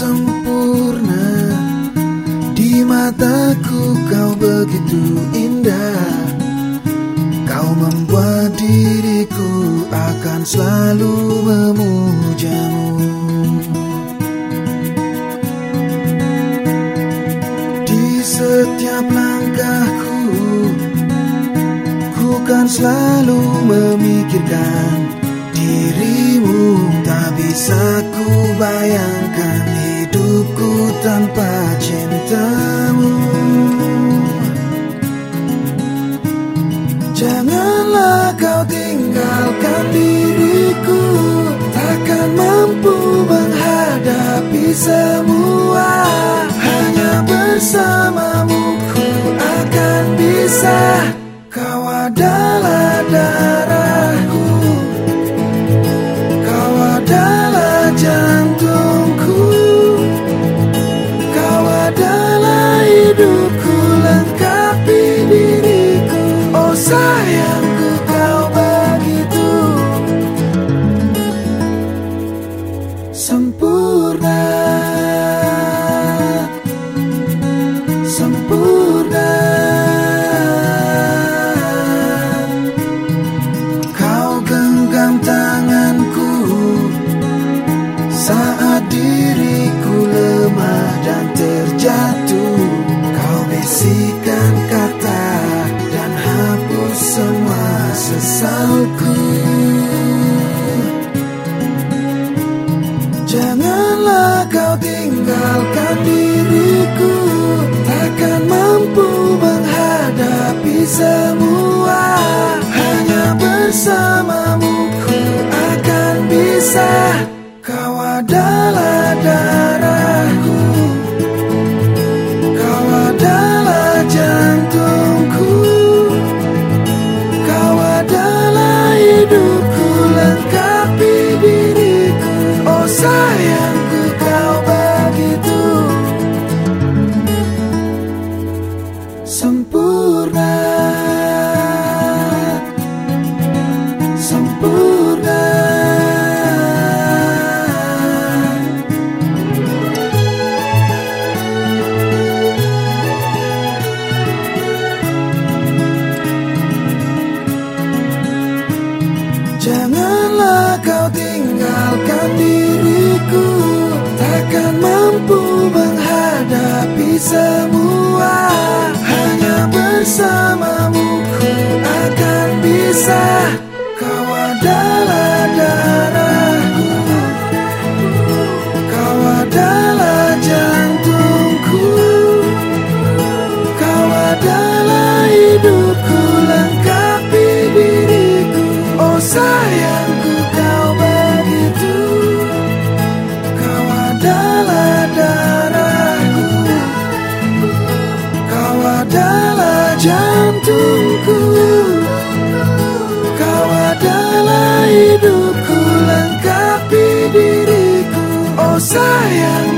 sempurna. Di mataku kau begitu indah. Kau membuat diriku akan selalu memujamu. Di setiap langkahku Ku kan selalu memikirkan dirimu Tak bisa ku bayangkan hidupku tanpa cintamu. Janganlah kau tinggalkan diriku Takkan mampu menghadapi semua Sempurna. Sempurna. Kau genggam tanganku Saat diriku lemah dan terjatuh. Kau bisikan kata dan hapus semua sesalku tinggalkan diriku Takkan mampu menghadapi semua. Hanya bersamamu ku akan bisa. Kau adalah Sempurna. Sempurna. Janganlah kau tinggalkan diriku Takkan mampu menghadapi semua adalah jantungku. Kau adalah hidupku lengkapi diriku. Oh sayang